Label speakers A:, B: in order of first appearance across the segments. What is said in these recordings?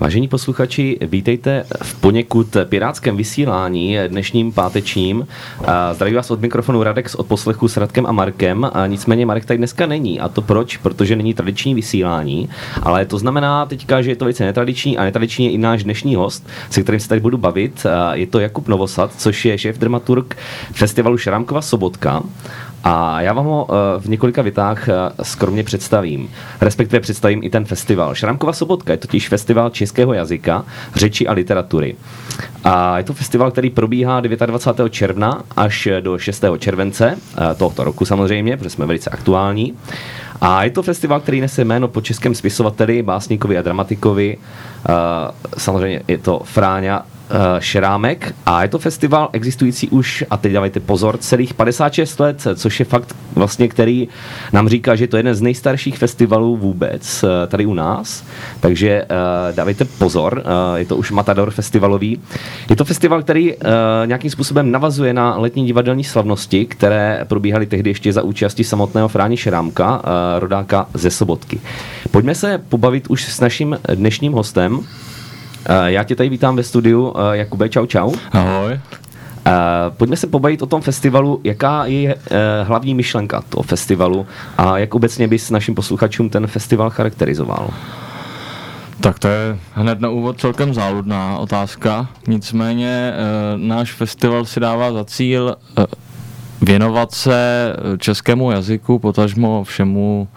A: Vážení posluchači, vítejte v poněkud pirátském vysílání dnešním pátečním. Zdraví vás od mikrofonu Radek od poslechu s Radkem a Markem. Nicméně Marek tady dneska není. A to proč? Protože není tradiční vysílání. Ale to znamená teďka, že je to velice netradiční a netradiční je i náš dnešní host, se kterým se tady budu bavit. Je to Jakub Novosad, což je šéf dramaturg festivalu Šrámkova sobotka. A já vám ho eh, v několika větách eh, skromně představím. Respektive představím i ten festival. Šramkova sobotka je totiž festival českého jazyka, řeči a literatury. A je to festival, který probíhá 29. června až do 6. července eh, tohoto roku samozřejmě, protože jsme velice aktuální. A je to festival, který nese jméno po českém spisovateli, básníkovi a dramatikovi. Samozřejmě je to Fráňa uh, Šerámek a je to festival existující už, a teď dávajte pozor, celých 56 let, což je fakt vlastně, který nám říká, že to je jeden z nejstarších festivalů vůbec uh, tady u nás, takže uh, dávejte pozor, je to už Matador festivalový. Je to festival, který nějakým způsobem navazuje na letní divadelní slavnosti, které probíhaly tehdy ještě za účasti samotného Fráni Šerámka, uh, rodáka ze Sobotky. Pojďme se pobavit už s naším dnešním hostem, Eh, já tě tady vítám ve studiu. Eh, Jakube, čau, čau.
B: Ahoj.
A: Uh, pojďme se pobavit o tom festivalu. Jaká je uh, hlavní myšlenka toho festivalu a jak obecně bys našim posluchačům ten festival charakterizoval?
B: Tak to je hned na úvod celkem záludná otázka. Nicméně uh, náš festival si dává za cíl věnovat se českému jazyku, potažmo všemu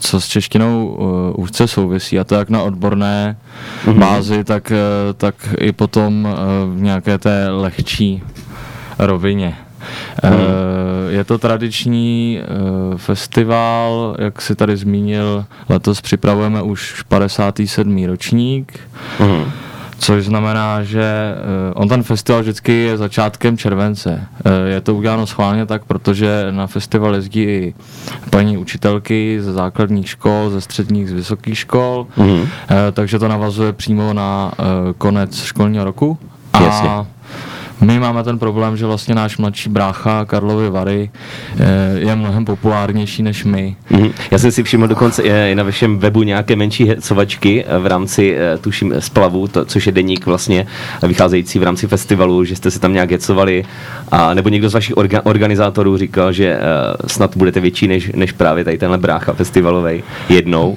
B: co s češtinou uh, úzce souvisí, a to jak na odborné mm-hmm. bázi, tak, uh, tak i potom uh, v nějaké té lehčí rovině. Mm. Uh, je to tradiční uh, festival, jak si tady zmínil, letos připravujeme už 57. ročník. Mm. Což znamená, že eh, on ten festival vždycky je začátkem července. Eh, je to uděláno schválně tak, protože na festival jezdí i paní učitelky ze základních škol, ze středních, z vysokých škol, mm-hmm. takže to navazuje přímo na konec školního roku.
A: A Jasně
B: my máme ten problém, že vlastně náš mladší brácha Karlovy Vary eh, je mnohem populárnější než my.
A: Mm-hmm. Já jsem si všiml dokonce i na vašem webu nějaké menší hecovačky v rámci, eh, tuším, splavu, to, což je deník vlastně vycházející v rámci festivalu, že jste se tam nějak hecovali, a nebo někdo z vašich orga, organizátorů říkal, že snad budete větší než, než právě tady tenhle brácha festivalový jednou.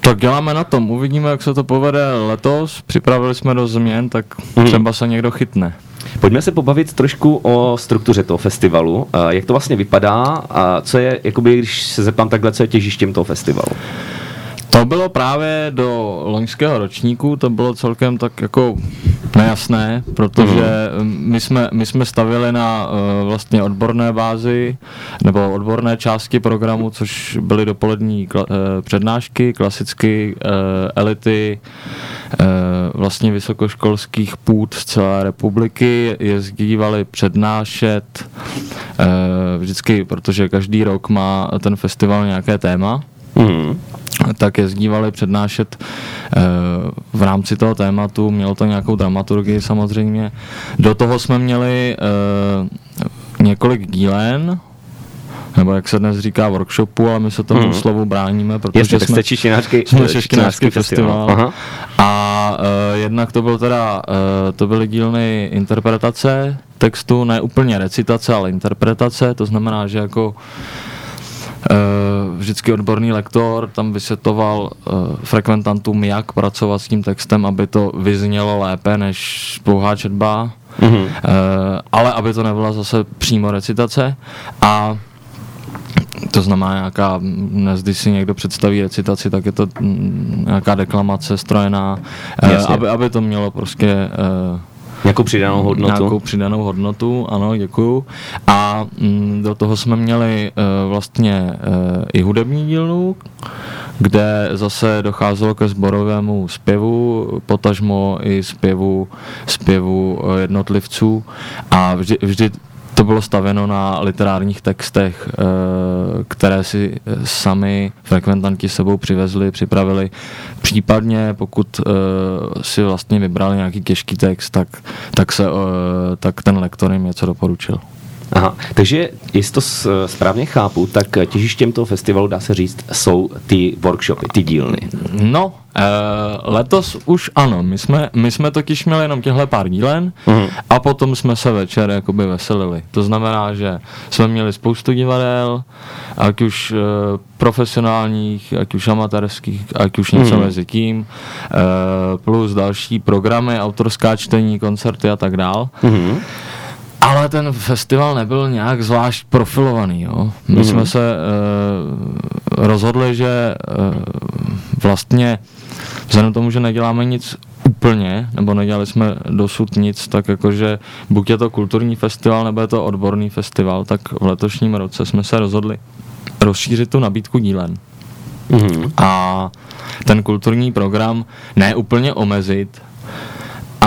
B: Tak děláme na tom, uvidíme, jak se to povede letos, připravili jsme do změn, tak mm. třeba se někdo chytne.
A: Pojďme se pobavit trošku o struktuře toho festivalu. Jak to vlastně vypadá a co je, jakoby, když se zeptám takhle, co je těžištěm toho festivalu?
B: To bylo právě do loňského ročníku, to bylo celkem tak jako nejasné, protože mm. my jsme, my jsme stavili na uh, vlastně odborné bázi nebo odborné části programu, což byly dopolední kla, uh, přednášky, klasicky uh, elity uh, vlastně vysokoškolských půd z celé republiky jezdívali přednášet uh, vždycky, protože každý rok má ten festival nějaké téma. Mm tak jezdívali přednášet eh, v rámci toho tématu, mělo to nějakou dramaturgii samozřejmě. Do toho jsme měli eh, několik dílen, nebo jak se dnes říká workshopu, ale my se tomu hmm. slovu bráníme, protože
A: Jasně, jsme, jste čičinářský,
B: jsme festival. festival. A uh, jednak to byl teda, uh, to byly dílny interpretace textu, ne úplně recitace, ale interpretace, to znamená, že jako Eh, vždycky odborný lektor tam vysvětoval uh, frekventantům, jak pracovat s tím textem, aby to vyznělo lépe než pouhá četba, mm-hmm. ale aby to nebyla zase přímo recitace. A to znamená nějaká, dnes, když si někdo představí recitaci, tak je to mm, nějaká deklamace strojená, aby, aby to mělo prostě
A: Nějakou přidanou hodnotu.
B: Nějakou přidanou hodnotu, ano, děkuju. A mm, do toho jsme měli uh, vlastně uh, i hudební dílnu, kde zase docházelo ke sborovému zpěvu, potažmo i zpěvu, zpěvu jednotlivců a vždy, vždy to bylo staveno na literárních textech, eh, které si sami frekventanti sebou přivezli, připravili. Případně, pokud eh, si vlastně vybrali nějaký těžký text, tak, tak, se, eh, tak ten lektor jim něco doporučil.
A: Aha, takže jestli to správně chápu, tak těžištěm toho festivalu, dá se říct, jsou ty workshopy, ty dílny.
B: No, e, letos už ano, my jsme, my jsme totiž měli jenom těhle pár dílen mm. a potom jsme se večer jakoby veselili. To znamená, že jsme měli spoustu divadel, ať už e, profesionálních, ať už amatérských, ať už něco mm. mezi tím, e, plus další programy, autorská čtení, koncerty a tak dál. Mm. Ale ten festival nebyl nějak zvlášť profilovaný. Jo. My mm-hmm. jsme se uh, rozhodli, že uh, vlastně vzhledem tomu, že neděláme nic úplně, nebo nedělali jsme dosud nic, tak jakože buď je to kulturní festival, nebo je to odborný festival, tak v letošním roce jsme se rozhodli rozšířit tu nabídku dílen. Mm-hmm. A ten kulturní program ne úplně omezit,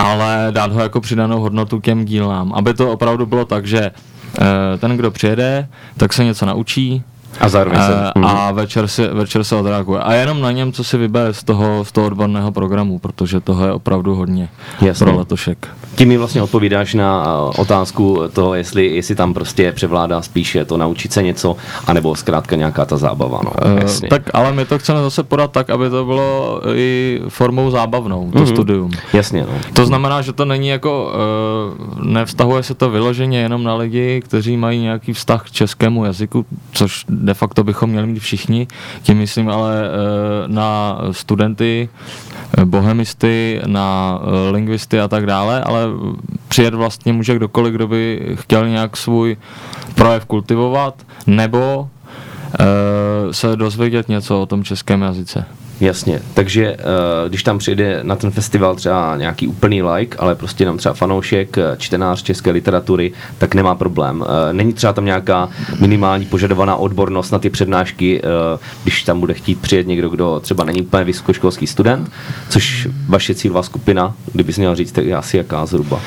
B: ale dát ho jako přidanou hodnotu těm dílnám, aby to opravdu bylo tak, že eh, ten, kdo přijede, tak se něco naučí,
A: a zároveň se...
B: Uh, a večer, si, večer se odreaguje. A jenom na něm, co si vybere z toho, z toho odborného programu, protože toho je opravdu hodně Jasně. pro letošek.
A: Tím mi vlastně odpovídáš na otázku toho, jestli, jestli tam prostě převládá spíše to naučit se něco, anebo zkrátka nějaká ta zábava. No, uh,
B: jasně. tak ale my to chceme zase podat tak, aby to bylo i formou zábavnou, to mm-hmm. studium.
A: Jasně, no.
B: To znamená, že to není jako, uh, nevztahuje se to vyloženě jenom na lidi, kteří mají nějaký vztah k českému jazyku, což de facto bychom měli mít všichni, tím myslím ale eh, na studenty, eh, bohemisty, na eh, lingvisty a tak dále, ale přijet vlastně může kdokoliv, kdo by chtěl nějak svůj projev kultivovat, nebo se dozvědět něco o tom českém jazyce.
A: Jasně, takže uh, když tam přijde na ten festival třeba nějaký úplný like, ale prostě jenom třeba fanoušek, eh, čtenář české literatury, tak nemá problém. Uh, není třeba tam nějaká minimální požadovaná odbornost na ty přednášky, když tam bude chtít přijet někdo, kdo třeba není úplně vysokoškolský student, což vaše cílová skupina, kdyby měl říct, tak je asi jaká zhruba?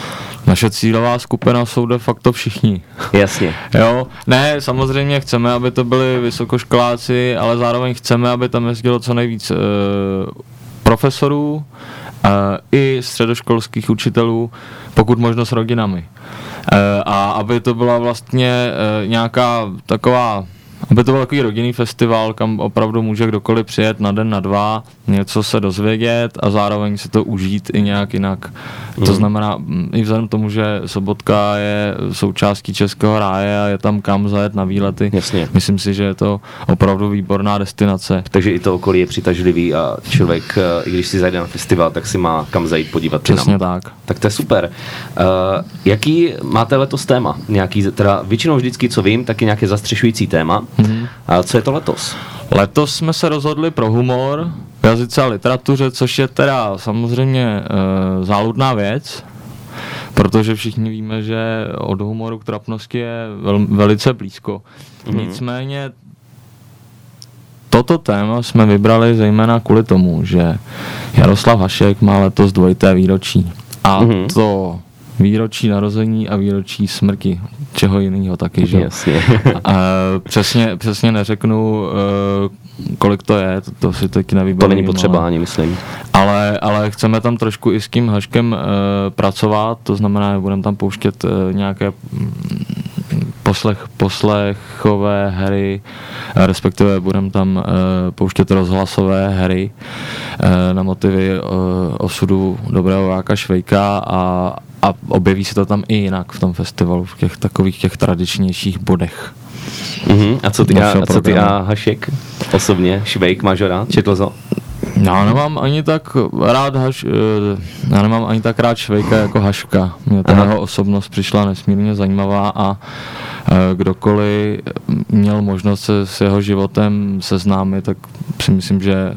B: Naše cílová skupina jsou de facto všichni.
A: Jasně.
B: jo, ne, samozřejmě chceme, aby to byli vysokoškoláci, ale zároveň chceme, aby tam jezdilo co nejvíc uh, profesorů uh, i středoškolských učitelů, pokud možno s rodinami. Uh, a aby to byla vlastně nějaká taková aby to byl takový rodinný festival, kam opravdu může kdokoliv přijet na den, na dva, něco se dozvědět a zároveň si to užít i nějak jinak. Mm. To znamená, i vzhledem k tomu, že Sobotka je součástí Českého ráje a je tam kam zajet na výlety,
A: Jasně.
B: myslím si, že je to opravdu výborná destinace.
A: Takže i to okolí je přitažlivý a člověk, eh, i když si zajde na festival, tak si má kam zajít podívat.
B: Přesně tak.
A: Tak to je super. Uh, jaký máte letos téma? Nějaký, teda většinou vždycky, co vím, tak je nějaké zastřešující téma. Mm-hmm. A co je to letos?
B: Letos jsme se rozhodli pro humor v jazyce a literatuře, což je teda samozřejmě e, záludná věc, protože všichni víme, že od humoru k trapnosti je vel, velice blízko. Mm-hmm. Nicméně toto téma jsme vybrali zejména kvůli tomu, že Jaroslav Hašek má letos dvojité výročí. A mm-hmm. to výročí narození a výročí smrti. Čeho jiného taky, že?
A: Jasně.
B: a, přesně, přesně neřeknu, uh, kolik to je, to, to si taky nevybavím.
A: To není potřeba ani, myslím.
B: Ale, ale chceme tam trošku i s tím Haškem uh, pracovat, to znamená, že budeme tam pouštět uh, nějaké mm, poslech, poslechové hry, respektive budeme tam uh, pouštět rozhlasové hry uh, na motivy uh, osudu dobrého Váka Švejka a, a objeví se to tam i jinak v tom festivalu, v těch takových těch tradičnějších bodech.
A: Mm-hmm. A co ty, a, a co ty a Hašek osobně? Švejk, máš rád? Četl to?
B: Já nemám ani tak rád haš, eh, já nemám ani tak rád Švejka jako Haška. Mě ta jeho osobnost přišla nesmírně zajímavá a eh, kdokoliv měl možnost se s jeho životem seznámit, tak si myslím, že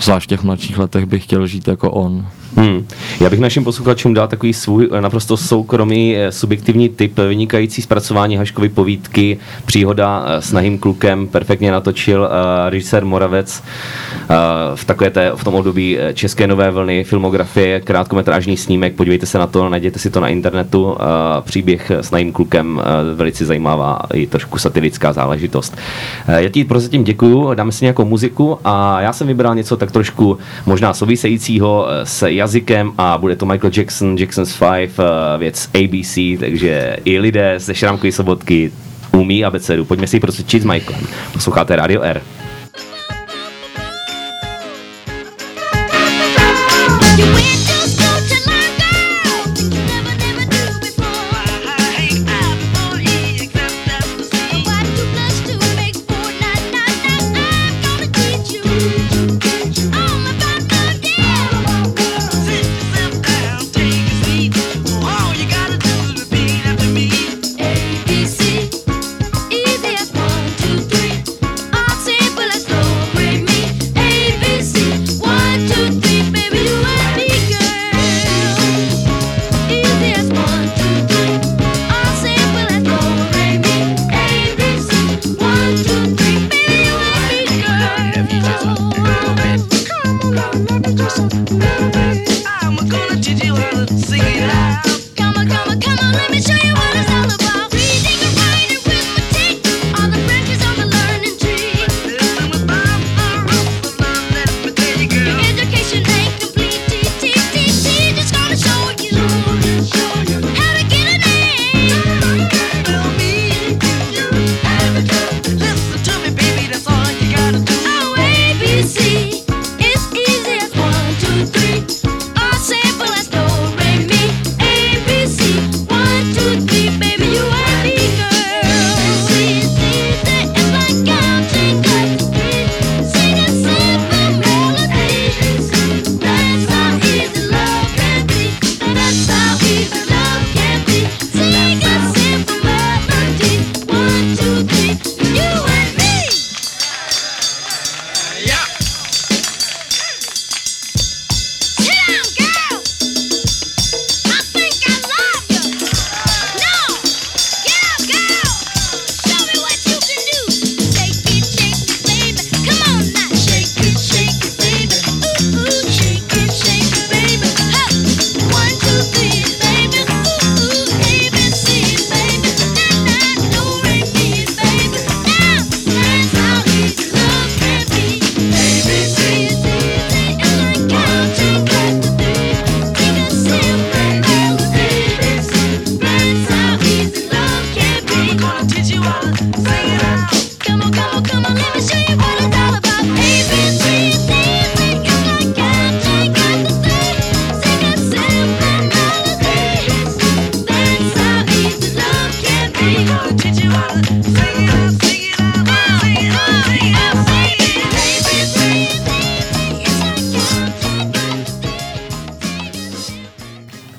B: zvlášť v těch mladších letech bych chtěl žít jako on.
A: Hmm. Já bych našim posluchačům dal takový svůj eh, naprosto soukromý eh, subjektivní typ vynikající zpracování Haškovy povídky, příhoda eh, s nahým klukem, perfektně natočil uh, režisér Moravec uh, v takové té, v tom období české nové vlny, filmografie, krátkometrážní snímek, podívejte se na to, najděte si to na internetu, uh, příběh s nahým klukem, uh, velice zajímavá i trošku satirická záležitost. Uh, já ti prozatím děkuju, dáme si nějakou muziku a já jsem vybral něco tak trošku možná souvisejícího s
C: jazykem a bude to Michael Jackson, Jackson's Five, uh, věc ABC, takže i lidé ze Šrámkové sobotky umí abecedu. Pojďme si ji prostě s Michaelem. Posloucháte Radio R.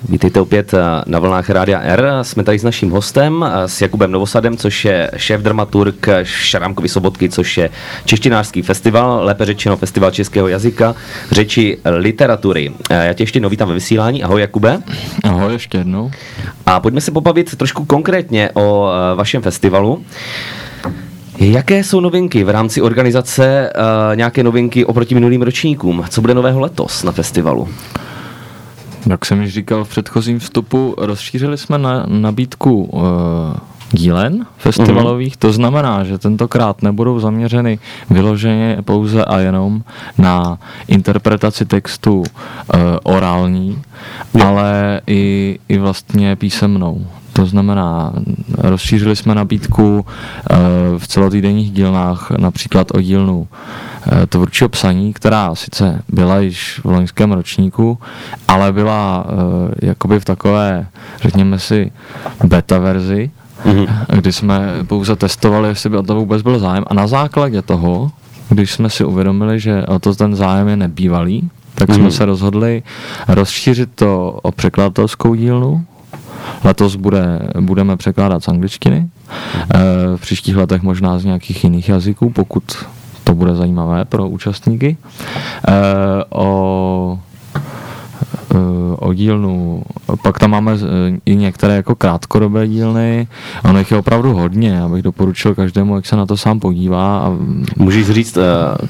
C: Vítejte opět eh, na vlnách Rádia R. Jsme tady s naším hostem, eh, s Jakubem Novosadem, což je šéf dramaturg Šarámkovy sobotky, což je češtinářský festival, lépe řečeno festival českého jazyka, řeči literatury. Eh, já tě ještě jednou vítám ve vysílání. Ahoj Jakube.
B: Ahoj ještě jednou.
C: A pojďme se pobavit trošku konkrétně o vašem festivalu. Jaké jsou novinky v rámci organizace, nějaké novinky oproti minulým ročníkům? Co bude nového letos na festivalu?
B: Jak jsem již říkal v předchozím vstupu, rozšířili jsme na nabídku uh, dílen festivalových, mm-hmm. to znamená, že tentokrát nebudou zaměřeny vyloženě pouze a jenom na interpretaci textu uh, orální, ale i, i vlastně písemnou. To znamená, rozšířili jsme nabídku uh, v celotýdenních dílnách, například o dílnu tvůrčího psaní, která sice byla již v loňském ročníku, ale byla uh, jakoby v takové, řekněme si, beta verzi, mm-hmm. kdy jsme pouze testovali, jestli by o to vůbec byl zájem a na základě toho, když jsme si uvědomili, že o to ten zájem je nebývalý, tak jsme mhm. se rozhodli rozšířit to o překladatelskou dílnu, Letos bude, budeme překládat z angličtiny, eh, v příštích letech možná z nějakých jiných jazyků, pokud to bude zajímavé pro účastníky. E, o eh, o dílnu. Pak tam máme eh, i některé jako krátkodobé dílny. Ono jich je opravdu hodně. Já bych doporučil každému, jak se na to sám podívá. A...
C: Můžeš říct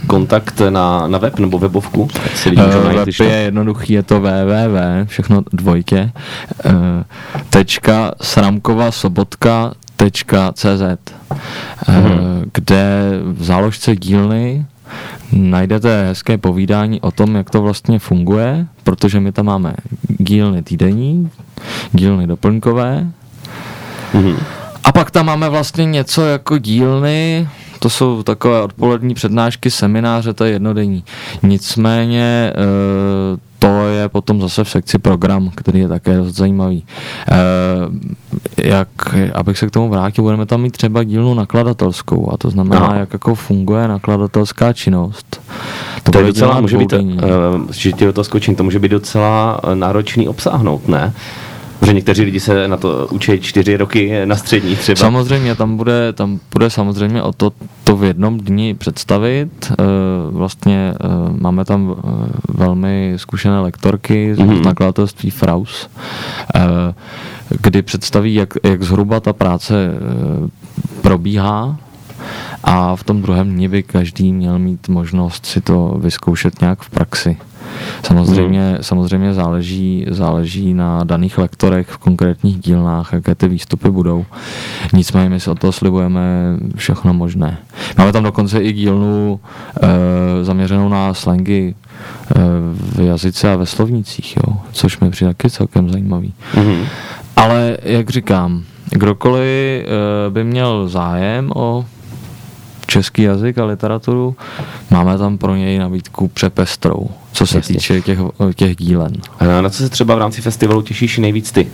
C: kontakt na, na web nebo webovku?
B: Si uh, web je jednoduchý, je to www, všechno dvojtě, uh, tečka sramkova sobotka cz, mm-hmm. kde v záložce dílny najdete hezké povídání o tom, jak to vlastně funguje, protože my tam máme dílny týdenní, dílny doplňkové, mm-hmm. a pak tam máme vlastně něco jako dílny, to jsou takové odpolední přednášky, semináře, to je jednodenní. Nicméně eh, to je potom zase v sekci program, který je také dost zajímavý. E, jak, abych se k tomu vrátil, budeme tam mít třeba dílnu nakladatelskou a to znamená, no. jak jako funguje nakladatelská činnost.
A: To, to je docela, může být, uh, že ti to skočím, to může být docela náročný obsáhnout, ne? Protože někteří lidi se na to učí čtyři roky na střední třeba.
B: Samozřejmě, tam bude, tam bude samozřejmě o to, to v jednom dni představit. Vlastně e, máme tam e, velmi zkušené lektorky z mm-hmm. nakladatelství Fraus, kdy představí, jak, jak zhruba ta práce probíhá, a v tom druhém dni by každý měl mít možnost si to vyzkoušet nějak v praxi. Samozřejmě, hmm. samozřejmě záleží, záleží na daných lektorech v konkrétních dílnách, jaké ty výstupy budou. Nicméně my si od toho slibujeme všechno možné. Máme tam dokonce i dílnu e, zaměřenou na slangy e, v jazyce a ve slovnicích, jo, což mi přijde taky celkem zajímavý. Hmm. Ale jak říkám, kdokoliv e, by měl zájem o český jazyk a literaturu, máme tam pro něj nabídku přepestrou, co se Jasně. týče těch, těch dílen.
A: A na co se třeba v rámci festivalu těšíš nejvíc ty?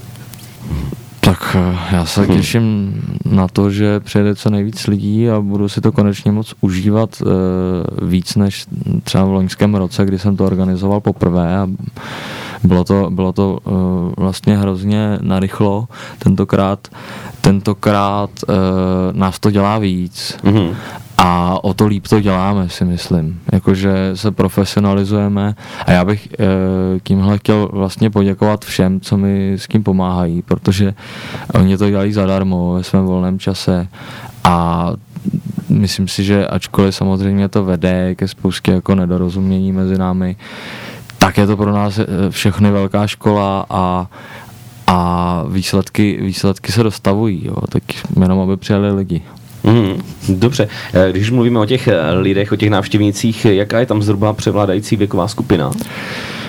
B: Tak eh, já se hmm. těším na to, že přijede co nejvíc lidí a budu si to konečně moc užívat uh, víc než třeba v loňském roce, kdy jsem to organizoval poprvé a bylo to, bylo to uh, vlastně hrozně narychlo. Tentokrát, tentokrát uh, nás to dělá víc hmm a o to líp to děláme, si myslím. Jakože se profesionalizujeme a já bych e, tímhle chtěl vlastně poděkovat všem, co mi s tím pomáhají, protože oni to dělají zadarmo ve svém volném čase a myslím si, že ačkoliv samozřejmě to vede ke spoustě jako nedorozumění mezi námi, tak je to pro nás eh, všechny velká škola a a výsledky, výsledky se dostavují, jo, tak jenom aby přijali lidi.
A: Mm, dobře. Eh, když mluvíme o těch eh, lidech, o těch návštěvnících, jaká je tam zhruba převládající věková skupina?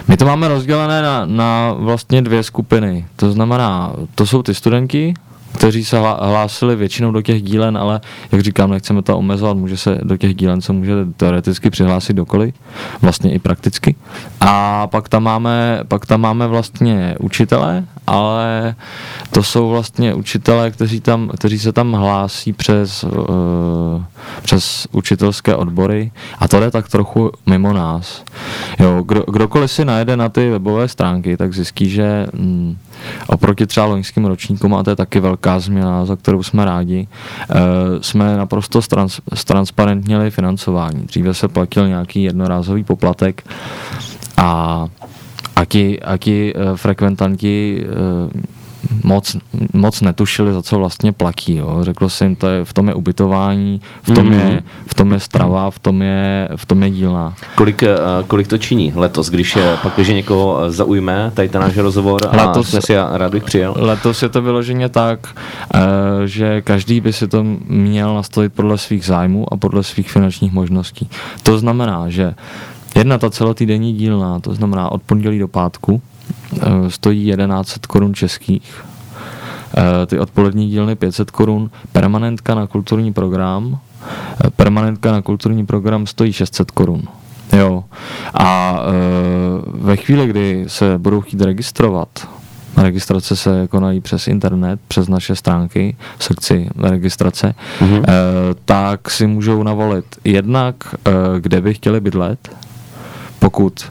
B: My to máme rozdělené na, na vlastně dvě skupiny. To znamená, to jsou ty studenti, kteří se hlásili většinou do těch dílen, ale jak říkám, nechceme to omezovat, může se do těch dílen se může teoreticky přihlásit dokoliv, vlastně i prakticky. A pak tam máme, pak tam máme vlastně učitele, ale to jsou vlastně učitele, kteří, tam, kteří se tam hlásí přes, uh, přes učitelské odbory a to jde tak trochu mimo nás. Jo, kdo, kdokoliv si najde na ty webové stránky, tak zjistí, že mm, oproti třeba loňským ročníkům, a to je taky velká změna, za kterou jsme rádi, uh, jsme naprosto strans, transparentnili financování. Dříve se platil nějaký jednorázový poplatek a a ti, a ti uh, frekventanti uh, moc, moc netušili, za co vlastně platí. Jo. Řekl jsem, to je, v tom je ubytování, v tom, mm-hmm. je, v tom je strava, v tom je, v tom je dílna.
A: Kolik, uh, kolik to činí letos, když pak, když někoho zaujme, tady ten náš rozhovor a letos, si rád bych přijel?
B: Letos je to vyloženě tak, uh, že každý by si to měl nastavit podle svých zájmů a podle svých finančních možností. To znamená, že Jedna ta celotýdenní dílna, to znamená od pondělí do pátku, eh, stojí 1100 korun českých. Eh, ty odpolední dílny 500 korun, permanentka na kulturní program, eh, permanentka na kulturní program stojí 600 korun. Jo. A ve chvíli, kdy se budou chtít registrovat, registrace se konají přes internet, přes naše stránky v sekci registrace, mm-hmm. tak si můžou navolit jednak, kde by chtěli bydlet, pokud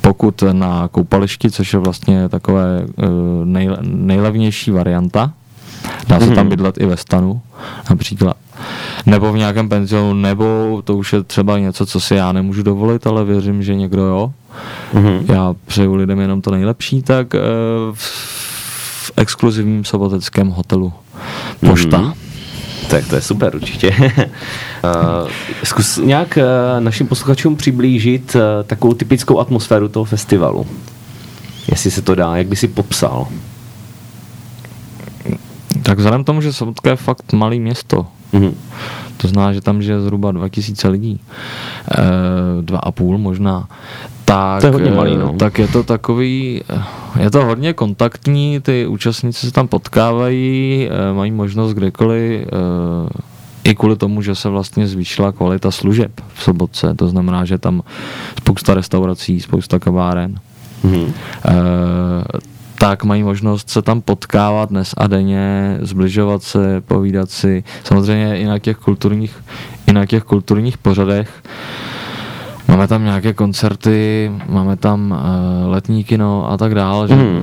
B: pokud na koupališti, což je vlastně takové uh, nej, nejlevnější varianta, dá se tam mhm. bydlet i ve stanu například, nebo v nějakém penzionu, nebo to už je třeba něco, co si já nemůžu dovolit, ale věřím, že někdo jo. Mm-hmm. Já přeju lidem jenom to nejlepší, tak uh, v, v exkluzivním soboteckém hotelu Pošta. Mm-hmm
A: tak to je super určitě. uh, zkus nějak uh, našim posluchačům přiblížit uh, takovou typickou atmosféru toho festivalu. Jestli se to dá, jak by si popsal?
B: Tak vzhledem tomu, že Sobotka je fakt malý město, Mm-hmm. To znamená, že tam žije zhruba 2000 lidí. E, dva a půl možná. Tak,
A: to je hodně malý, no.
B: tak je to takový, je to hodně kontaktní, ty účastníci se tam potkávají, mají možnost kdekoliv i kvůli tomu, že se vlastně zvýšila kvalita služeb v Sobotce. To znamená, že tam spousta restaurací, spousta kaváren. Mm-hmm. E, tak mají možnost se tam potkávat dnes a denně, zbližovat se, povídat si. Samozřejmě i na těch kulturních, i na těch kulturních pořadech. Máme tam nějaké koncerty, máme tam uh, letní kino a tak dále. Mm. Že, uh,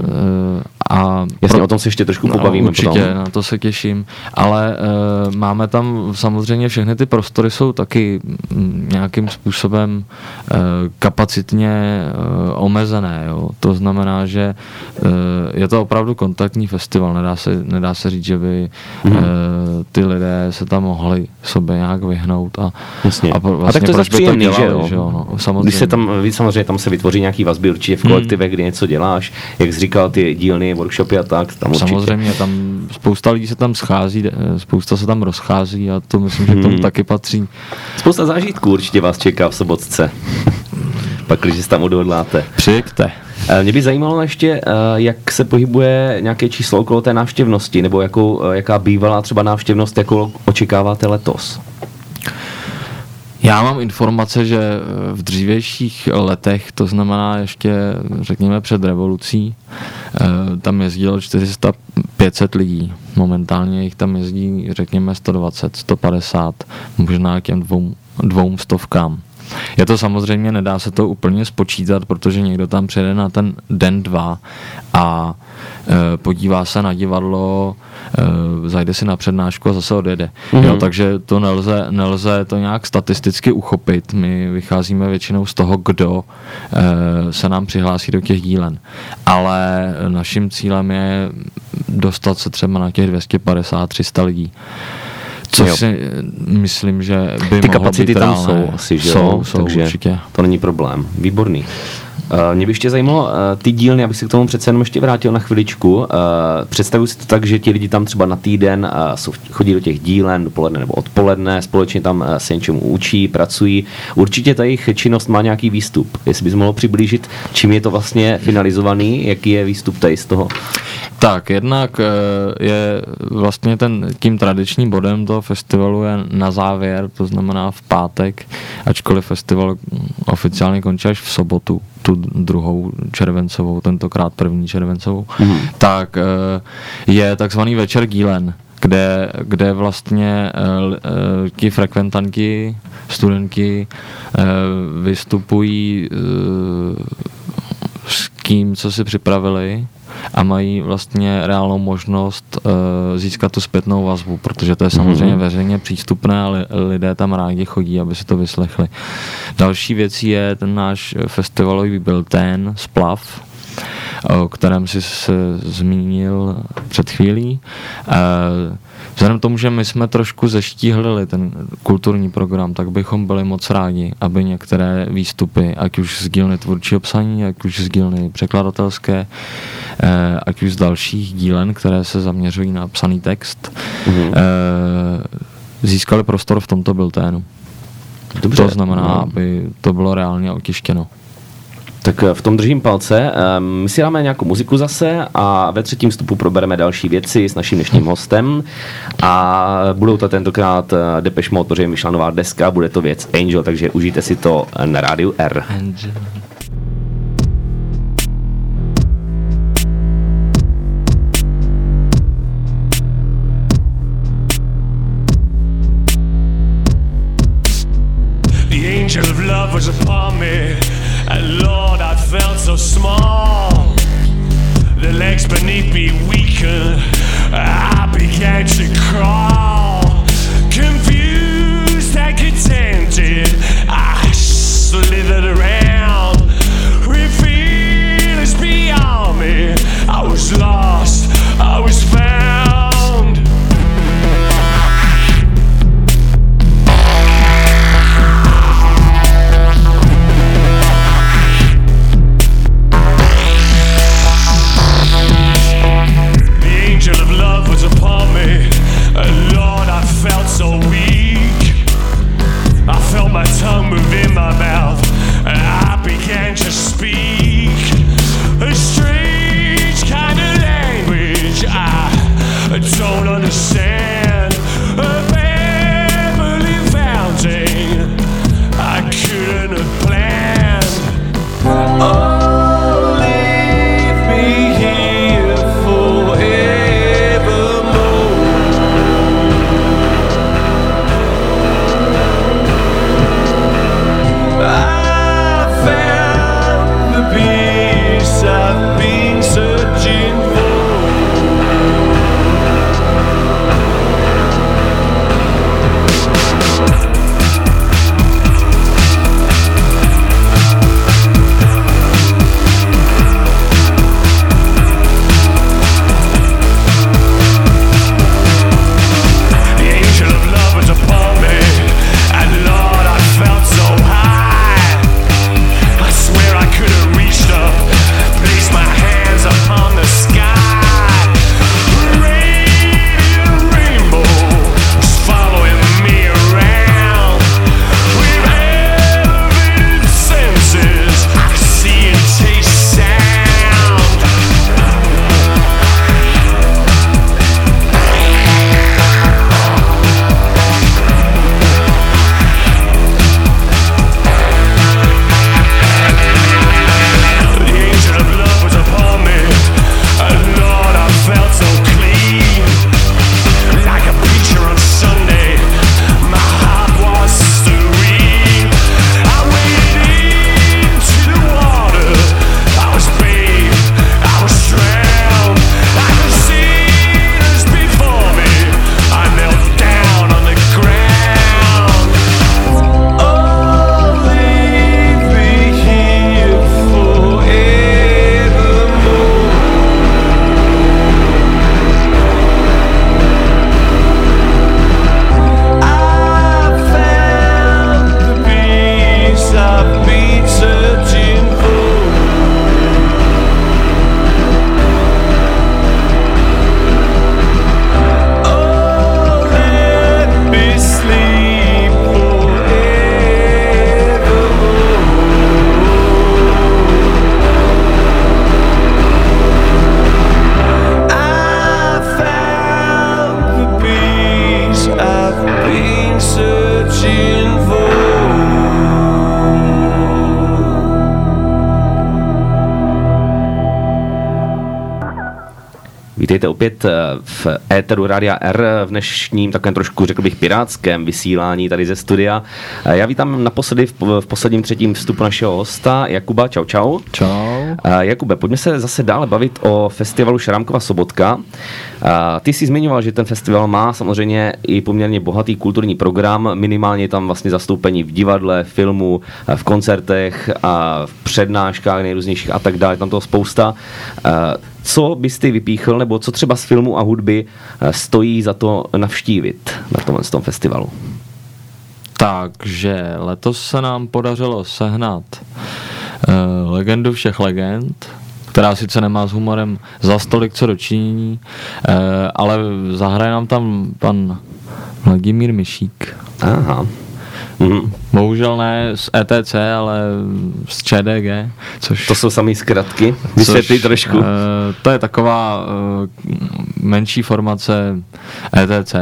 A: a Jasně, pro... o tom si ještě trošku pobavíme
B: no, určitě, potom. na to se těším. Ale uh, máme tam samozřejmě všechny ty prostory jsou taky mm, nějakým způsobem uh, kapacitně uh, omezené. Jo. To znamená, že uh, je to opravdu kontaktní festival. Nedá se, nedá se říct, že by mm. uh, ty lidé se tam mohli sobě nějak vyhnout. A,
A: Jasně.
B: a,
A: vlastně, a tak to je příjemný, dělali, že jo? Že jo
B: no,
A: samozřejmě. Když se tam, samozřejmě tam se vytvoří nějaký vazby určitě v kolektivech, hmm. kdy něco děláš, jak jsi říkal, ty dílny, workshopy a tak, tam určitě.
B: Samozřejmě, tam spousta lidí se tam schází, eh, spousta se tam rozchází a to myslím, že k tomu hmm. taky patří.
A: Spousta zážitků určitě vás čeká v sobotce. Pak, když se tam odhodláte.
B: Přijďte.
A: Eh, mě by zajímalo ještě, eh, jak se pohybuje nějaké číslo okolo té návštěvnosti, nebo jakou, jaká bývalá třeba návštěvnost, jakou očekáváte letos?
B: Já mám informace, že eh, v dřívějších letech, to znamená ještě, řekněme, před revolucí, eh, tam jezdilo 400-500 lidí. Momentálně jich tam jezdí, řekněme, 120, 150, možná k těm dvou, dvou stovkám. Je to samozřejmě, nedá se to úplně spočítat, protože někdo tam přijede na ten den, dva a e, podívá se na divadlo, e, zajde si na přednášku a zase odjede. Mm-hmm. Jo, takže to nelze, nelze to nějak statisticky uchopit. My vycházíme většinou z toho, kdo e, se nám přihlásí do těch dílen. Ale naším cílem je dostat se třeba na těch 250-300 lidí. Což si eh, myslím, že by
A: Ty kapacity
B: být
A: tam reálné. jsou asi, že
B: jsou, jo? Jsou, Takže určitě.
A: to není problém. Výborný. Uh, mě by ještě zajímalo uh, ty dílny, abych se k tomu přece jenom ještě vrátil na chviličku. Uh, představuji si to tak, že ti lidi tam třeba na týden chodí do těch dílen, dopoledne nebo odpoledne, společně tam se něčemu učí, pracují. Určitě ta jejich činnost má nějaký výstup. Jestli bys mohl přiblížit, čím je to vlastně finalizovaný, jaký je výstup tady z toho?
B: Tak, jednak je vlastně ten, tím tradičním bodem toho festivalu je na závěr, to znamená v pátek, ačkoliv festival oficiálně končí až v sobotu tu druhou červencovou, tentokrát první červencovou, mm. tak eh, je takzvaný večer Gílen, kde, kde vlastně uh, ti frekventanti, studentky vystupují s kým, co si připravili a mají vlastně reálnou možnost uh, získat tu zpětnou vazbu, protože to je samozřejmě mm-hmm. veřejně přístupné a li, lidé tam rádi chodí, aby si to vyslechli. Další věcí je ten náš festivalový byl ten Splav, o kterém jsi se zmínil před chvílí. Vzhledem k tomu, že my jsme trošku zeštíhlili ten kulturní program, tak bychom byli moc rádi, aby některé výstupy, ať už z dílny tvůrčí obsaní, ať už z dílny překladatelské, eh, ať už z dalších dílen, které se zaměřují na psaný text, mm-hmm. získali prostor v tomto bilténu. Dobře. To znamená, no. aby to bylo reálně otištěno.
A: Tak eh, v tom držím palce. Ehm, my si dáme nějakou muziku zase a ve třetím vstupu probereme další věci s naším dnešním hostem. A budou to tentokrát eh, Depeche Mode, protože vyšla nová deska, bude to věc Angel, takže užijte si to na rádiu R. Angel. The angel of love was upon me And Lord, I felt so small. The legs beneath me weakened. I began to crawl. Confused and contented, I slithered around. V éteru Rádia R v dnešním takovém trošku, řekl bych, pirátském vysílání tady ze studia. Já vítám naposledy v, v posledním třetím vstupu našeho hosta Jakuba. Čau, čau.
B: Čau.
A: Jakube, pojďme se zase dále bavit o festivalu Šrámkova sobotka. Ty jsi zmiňoval, že ten festival má samozřejmě i poměrně bohatý kulturní program, minimálně tam vlastně zastoupení v divadle, filmu, v koncertech, a v přednáškách nejrůznějších a tak dále, tam toho spousta. Co bys ty vypíchl, nebo co třeba z filmu a hudby eh, stojí za to navštívit na tomhle tom festivalu?
B: Takže letos se nám podařilo sehnat uh, legendu všech legend, která sice nemá s humorem za stolik co dočinění, uh, ale zahraje nám tam pan Vladimír Myšík.
A: Aha.
B: Mm. Bohužel ne z ETC, ale z ČDG. Což,
A: to jsou samý zkratky. Vysvětli trošku. Uh,
B: to je taková uh, menší formace ETC. Uh,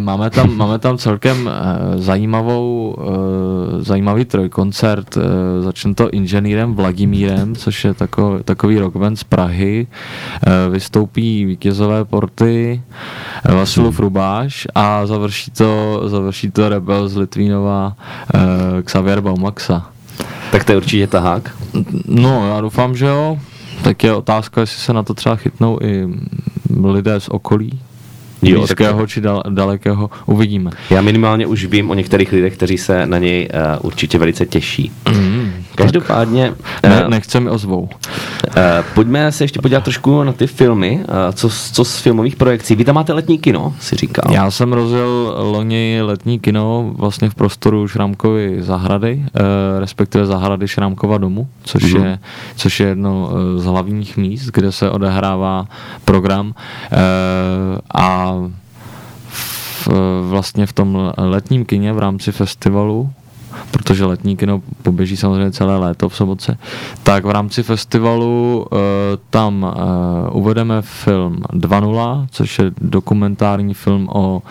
B: máme, tam, máme tam celkem uh, zajímavou, uh, zajímavý trojkoncert. Uh, začne to inženýrem Vladimírem, což je tako, takový rockband z Prahy. Uh, vystoupí vítězové porty Vasilov Rubáš a završí to, završí to Rebel z Litvínova uh, Xavier Baumaxa.
A: Tak to je určitě tahák?
B: No, já doufám, že jo. Tak je otázka, jestli se na to třeba chytnou i lidé z okolí, jo, blízkého či dal, dalekého, uvidíme.
A: Já minimálně už vím o některých lidech, kteří se na něj uh, určitě velice těší. Mm, Každopádně...
B: Ne, uh, nechce mi ozvou.
A: Uh, pojďme se ještě podívat trošku na ty filmy. Uh, co, co z filmových projekcí? Vy tam máte letní kino, si říkal.
B: Já jsem rozjel loni letní kino vlastně v prostoru Šrámkovy zahrady, uh, respektive zahrady Šrámkova domu, což, mm. je, což je jedno z hlavních míst, kde se odehrává program. Uh, a v, vlastně v tom letním kině v rámci festivalu protože letní kino poběží samozřejmě celé léto v sobotce, tak v rámci festivalu uh, tam uh, uvedeme film 2.0, což je dokumentární film o,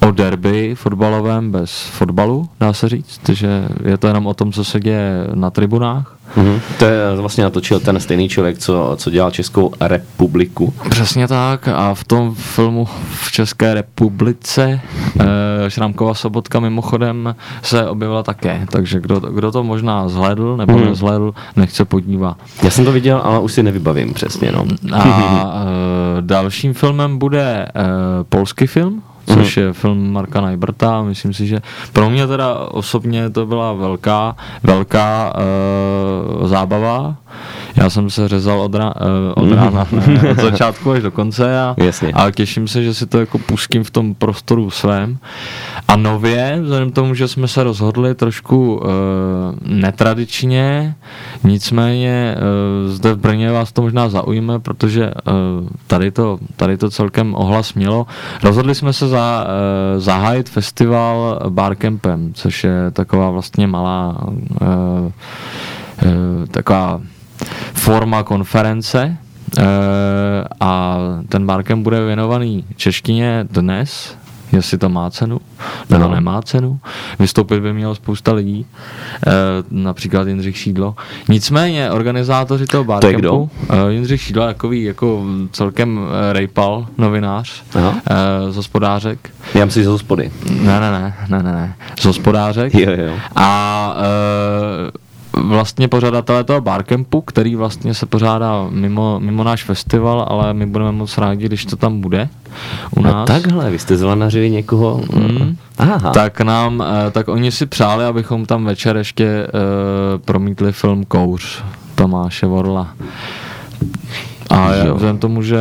B: o derby fotbalovém bez fotbalu, dá se říct, že je to jenom o tom, co se děje na tribunách.
A: Mm-hmm. To je vlastně natočil ten stejný člověk, co, co dělal Českou republiku.
B: Přesně tak a v tom filmu v České republice e, Šrámková sobotka mimochodem se objevila také, takže kdo, kdo to možná zhledl nebo mm. nezhledl, nechce podívat.
A: Já jsem to viděl, ale už si nevybavím přesně. No.
B: A e, dalším filmem bude e, polský film, což mm. je film Marka Najbrta. Myslím si, že pro mě teda osobně to byla velká, velká uh, zábava. Já jsem se řezal od, ra, uh, od mhm. rána, ne, od začátku až do konce a,
A: Jasně.
B: a těším se, že si to jako pustím v tom prostoru svém. A nově, vzhledem k tomu, že jsme se rozhodli trošku uh, netradičně, nicméně uh, zde v Brně vás to možná zaujme, protože uh, tady, to, tady to celkem ohlas mělo. Rozhodli jsme se za, uh, zahájit festival Barcampem, což je taková vlastně malá uh, uh, taková forma konference uh, a ten Barcamp bude věnovaný češtině dnes, jestli to má cenu, nebo no. nemá cenu. Vystoupit by mělo spousta lidí, e, například Jindřich Šídlo. Nicméně organizátoři toho barcampu, to e, Jindřich Šídlo takový jako celkem e, rejpal, novinář, e, z hospodářek.
A: Já myslím, z hospody.
B: Ne, ne, ne, ne, ne, ne, z hospodářek.
A: Jo, jo.
B: A e, vlastně pořadatelé toho barcampu, který vlastně se pořádá mimo, mimo náš festival, ale my budeme moc rádi, když to tam bude u nás.
A: A takhle, vy jste zlanařili někoho? Mm.
B: Aha. Tak nám, eh, tak oni si přáli, abychom tam večer ještě uh, promítli film Kouř Tomáše Vorla. A já vzhledem tomu, že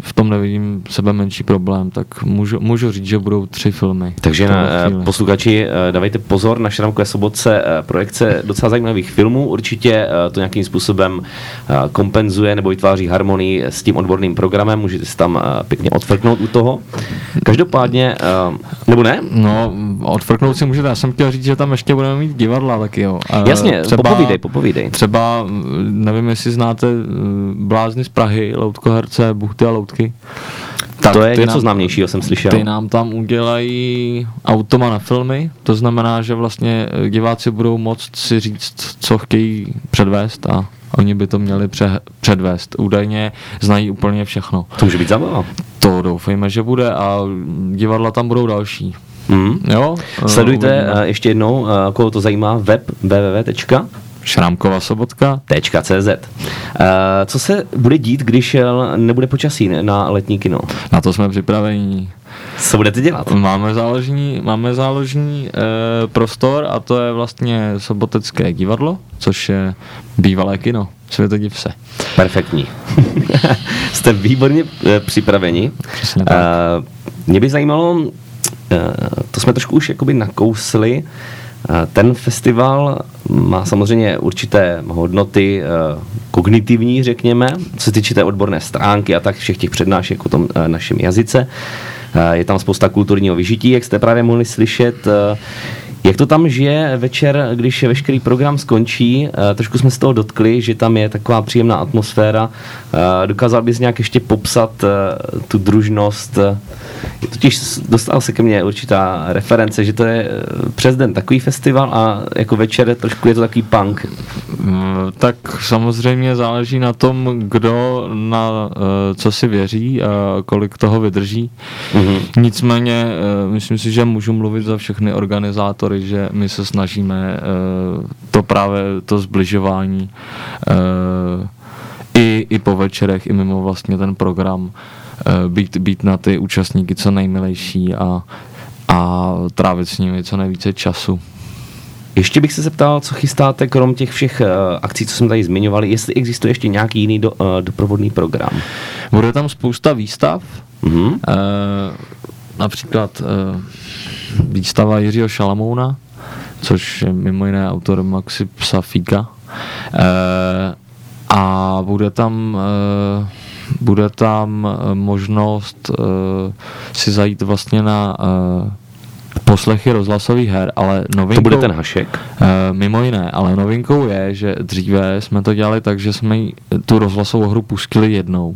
B: v tom nevidím sebe menší problém, tak můžu, můžu říct, že budou tři filmy.
A: Takže na uh, posluchači uh, dávejte pozor na Šramkové sobotce uh, projekce docela zajímavých filmů. Určitě to nějakým způsobem kompenzuje nebo vytváří harmonii s tím odborným programem. Můžete si tam pěkně odfrknout u toho. Každopádně, nebo ne?
B: No, odfrknout si můžete. Já jsem chtěl říct, že tam ještě budeme mít divadla taky, jo.
A: Jasně, třeba, popovídej, popovídej.
B: Třeba, nevím, jestli znáte Blázny z Prahy, Prahy, loutkoherce, buchty a loutky.
A: Tak to je něco nám, známějšího, jsem slyšel.
B: Ty nám tam udělají automa na filmy, to znamená, že vlastně diváci budou moct si říct, co chtějí předvést a, Oni by to měli pře- předvést. Údajně znají úplně všechno.
A: To může být zábava.
B: To doufejme, že bude a divadla tam budou další.
A: Mm.
B: Jo?
A: Sledujte uh, ještě jednou, uh, koho to zajímá, web www.
B: Šrámková sobotka.
A: .cz. Uh, co se bude dít, když eh, nebude počasí na letní kino?
B: Na to jsme připraveni.
A: Co budete dělat?
B: Máme záložní, máme záložní e, prostor a to je vlastně Sobotecké divadlo, což je bývalé kino. Světodiv se.
A: Perfektní. Jste výborně eh, připraveni.
B: Přesně tak.
A: Uh, mě by zajímalo, eh, to jsme trošku už jakoby nakousli, eh, ten festival má samozřejmě určité hodnoty eh, kognitivní, řekněme, co se týče té odborné stránky a tak všech těch přednášek o tom eh, našem jazyce. Eh, Je tam spousta kulturního vyžití, jak jste právě mohli slyšet. Jak to tam žije večer, když veškerý program skončí? Eh, Trošku jsme se toho dotkli, že tam je taková příjemná atmosféra. Eh, Dokázal bys nějak ještě popsat eh, tu družnost? Totiž dostala se ke mně určitá reference, že to je přes den takový festival a jako večer trošku je to takový punk.
B: Mm, Tak samozřejmě záleží na tom, kdo na co si věří a kolik toho vydrží.
A: Mhm.
B: Nicméně myslím si, že můžu mluvit za všechny organizátory, že my se snažíme eh, to právě to zbližování eh, i, i po večerech, i mimo vlastně ten program eh, být, být na ty účastníky co nejmilejší a, a trávit s nimi co nejvíce času.
A: Ještě bych se zeptal, co chystáte krom těch všech eh, akcí, co jsme tady zmiňovali, jestli existuje ještě nějaký jiný do, eh, doprovodný program.
B: Bude tam spousta výstav,
A: Mhm.
B: Eh, například eh, výstava Jiřího Šalamouna, což je mimo jiné autor Maxi Psa Fíka. Eh, a bude tam eh, bude tam možnost si zajít vlastně na poslechy rozhlasových her, ale novinkou...
A: To bude ten hašek.
B: Uh, mimo jiné, ale novinkou je, že dříve jsme to dělali tak, že jsme tu rozhlasovou hru pustili jednou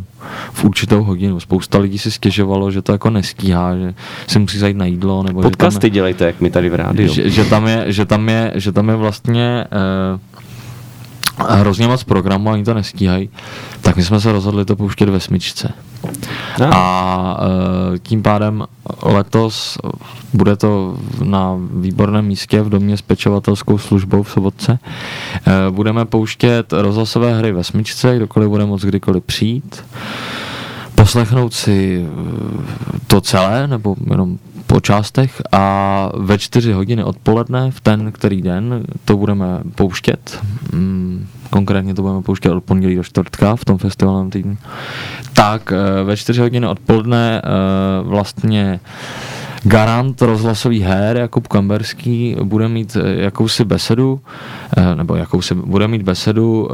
B: v určitou hodinu. Spousta lidí si stěžovalo, že to jako nestíhá, že si musí zajít na jídlo. Nebo
A: Podcasty
B: že tam
A: dělejte, jak my tady v
B: je,
A: rádiu.
B: že, že, tam je, že, tam je, že tam je vlastně uh, hrozně moc programů, ani to nestíhají. Tak my jsme se rozhodli to pouštět ve smyčce.
A: No.
B: A e, tím pádem letos bude to na výborném místě v domě s pečovatelskou službou v Sobotce. E, budeme pouštět rozhlasové hry ve smyčce, kdokoliv bude moct kdykoliv přijít. Poslechnout si e, to celé, nebo jenom po částech a ve čtyři hodiny odpoledne v ten který den to budeme pouštět. Konkrétně to budeme pouštět od pondělí do čtvrtka v tom festivalním týdnu. Tak eh, ve čtyři hodiny odpoledne eh, vlastně garant rozhlasových her Jakub Kamberský bude mít eh, jakousi besedu, nebo jakousi, bude mít besedu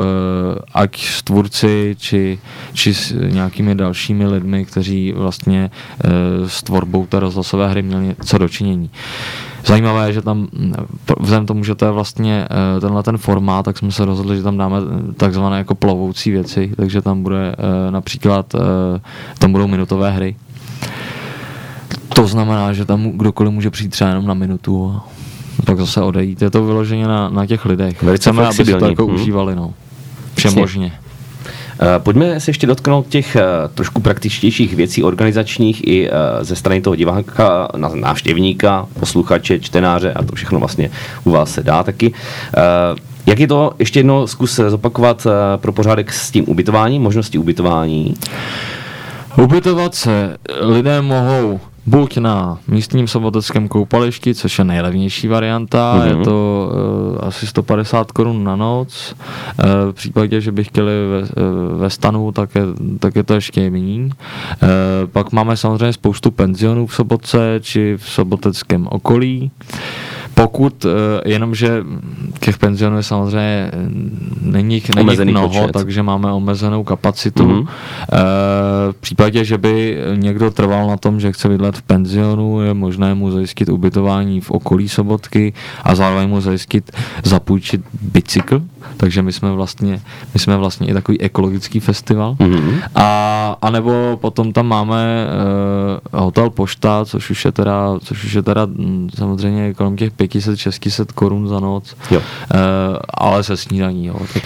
B: ať s tvůrci, či, či s nějakými dalšími lidmi, kteří vlastně s tvorbou té rozhlasové hry měli co dočinění. Zajímavé je, že tam, mm, vzhledem tomu, že to je vlastně eh, tenhle ten formát, tak jsme se rozhodli, že tam dáme eh, takzvané jako plovoucí věci, takže tam bude eh, například, tam budou minutové hry. To znamená, že tam kdokoliv může přijít třeba jenom na minutu a pak zase odejít. Je to vyloženě na, na těch lidech.
A: Velice
B: Chceme, aby si to jako
A: hm.
B: užívali, no.
A: Přesně.
B: Všemožně.
A: Eh, Pojďme se ještě dotknout těch eh, trošku praktičtějších věcí organizačních i eh, ze strany toho diváka, návštěvníka, posluchače, čtenáře a to všechno vlastně u vás se dá taky. Jak je to, ještě jednou zkus zopakovat pro pořádek s tím ubytováním, možnosti ubytování.
B: Ubytovat se lidé mohou buď na místním soboteckém koupališti, což je nejlevnější varianta,
A: Mhm.
B: mm-hmm. je to uh, asi 150 korun na noc. Uh, v případě, že by chtěli ve, uh, ve stanu, tak je, tak je to ještě méně. Uh, pak máme samozřejmě spoustu penzionů v Sobotce či v soboteckém okolí. Pokud, uh, jenomže těch penzionů je samozřejmě eh, není, jich- není
A: Omezený
B: mnoho,
A: počet.
B: takže máme omezenou kapacitu.
A: Mhm.
B: Mm-hmm. V případě, že by někdo trval na tom, že chce bydlet v penzionu, je možné mu zajistit ubytování v okolí Sobotky a zároveň mu zajistit zapůjčit bicykl, takže my jsme vlastně, my jsme vlastně i takový ekologický festival.
A: Mhm.
B: A, a nebo potom tam máme uh, hotel Pošta, což už je teda, což už je teda mm, samozřejmě kolem těch 500-600 korun za noc,
A: Jo.
B: Uh, ale se snídaní. Jo. Tak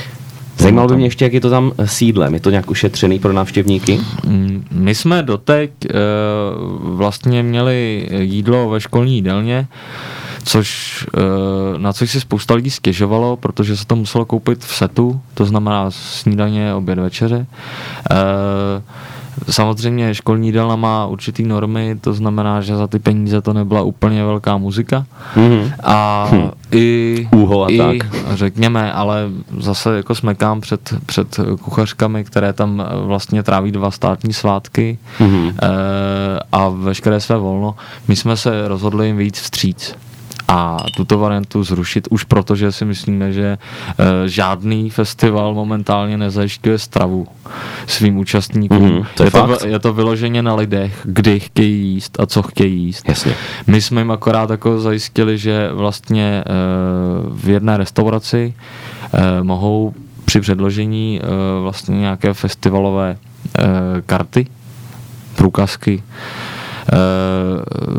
A: Zajímalo by mě ještě, jak je to tam s jídlem. Je to nějak ušetřený pro návštěvníky?
B: Mm, my jsme doteď uh, vlastně měli jídlo ve školní jídelně, což, uh, na což si spousta lidí stěžovalo, protože se to muselo koupit v setu, to znamená snídaně, oběd, večeře. Uh, Samozřejmě školní jídelna má určitý normy, to znamená, že za ty peníze to nebyla úplně velká muzika. Mm-hmm. A hm. i,
A: Úho a i, tak.
B: řekněme, ale zase jako smekám před, před kuchařkami, které tam vlastně tráví dva státní svátky mm-hmm. e, a veškeré své volno. My jsme se rozhodli jim víc vstříc a tuto variantu zrušit už proto, že si myslíme, že e, žádný festival momentálně nezajišťuje stravu svým účastníkům. Mm,
A: to je, je,
B: to, je to vyloženě na lidech, kdy chtějí jíst a co chtějí jíst.
A: Jasně.
B: My jsme jim akorát jako zajistili, že vlastně e, v jedné restauraci e, mohou při předložení vlastně nějaké festivalové karty, průkazky, Eh,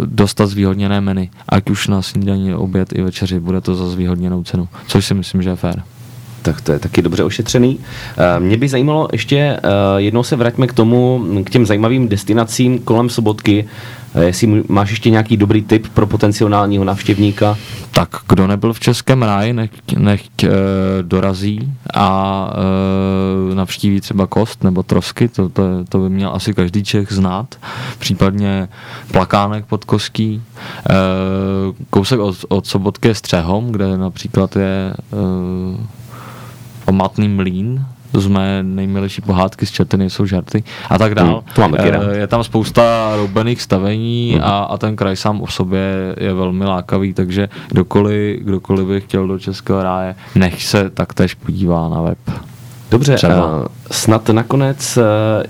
B: dostat zvýhodněné menu, ať už na snídaní, oběd i večeři, bude to za zvýhodněnou cenu, což si myslím, že je fér.
A: Tak to je taky dobře ošetřený. Eh, mě by zajímalo ještě, eh, jednou se vraťme k tomu, k těm zajímavým destinacím kolem Sobotky. Eh, jestli máš ještě nějaký dobrý tip pro potenciálního návštěvníka?
B: Tak kdo nebyl v Českém ráji, nech, nech e, dorazí a e, navštíví třeba Kost nebo Trosky, to, to, to by měl asi každý Čech znát, případně Plakánek pod Kostí, e, kousek od, od Sobotky je Střehom, kde například je e, památný mlín, z mé nejmilejší pohádky z čety nejsou žarty a tak dál. Hmm,
A: to mám taky
B: rád. Je tam spousta roubených stavení hmm. a, a ten kraj sám o sobě je velmi lákavý, takže kdokoliv, kdokoliv by chtěl do Českého ráje, nech se taktéž podívá na web.
A: Dobře, uh, snad nakonec, uh,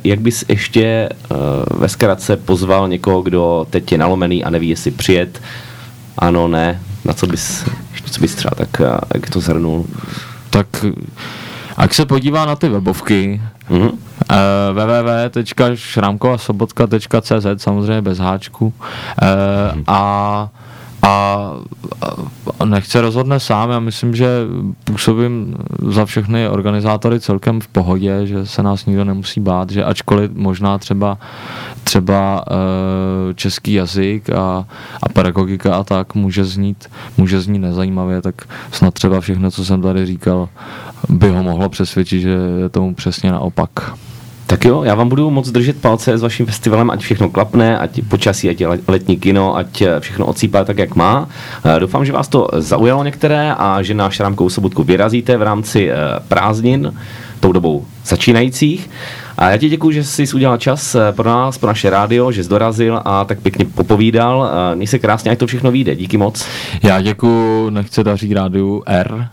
A: jak bys ještě uh, ve zkratce pozval někoho, kdo teď je nalomený a neví, jestli přijet, ano, ne, na co bys, co bys třeba tak, uh, jak to zhrnul?
B: tak ak se podívá na ty webovky, mm-hmm. uh, www.šrámkovasobotka.cz samozřejmě bez háčku uh, mm-hmm. a a, nechce rozhodne sám. Já myslím, že působím za všechny organizátory celkem v pohodě, že se nás nikdo nemusí bát, že ačkoliv možná třeba, třeba uh, český jazyk a, a pedagogika a tak může znít, může znít nezajímavě, tak snad třeba všechno, co jsem tady říkal, by ho mohlo přesvědčit, že je tomu přesně naopak.
A: Tak jo, já vám budu moc držet palce s vaším festivalem, ať všechno klapne, ať počasí, ať letní kino, ať všechno ocípá tak, jak má. Eh, doufám, že vás to zaujalo některé a že na Šrámkovou sobotku vyrazíte v rámci eh, prázdnin, tou dobou začínajících. A já ti děkuji, že jsi udělal čas eh, pro nás, pro naše rádio, že jsi dorazil a tak pěkně popovídal. Měj se krásně, ať to všechno vyjde. Díky moc.
B: Já děkuji, nechce daří rádiu R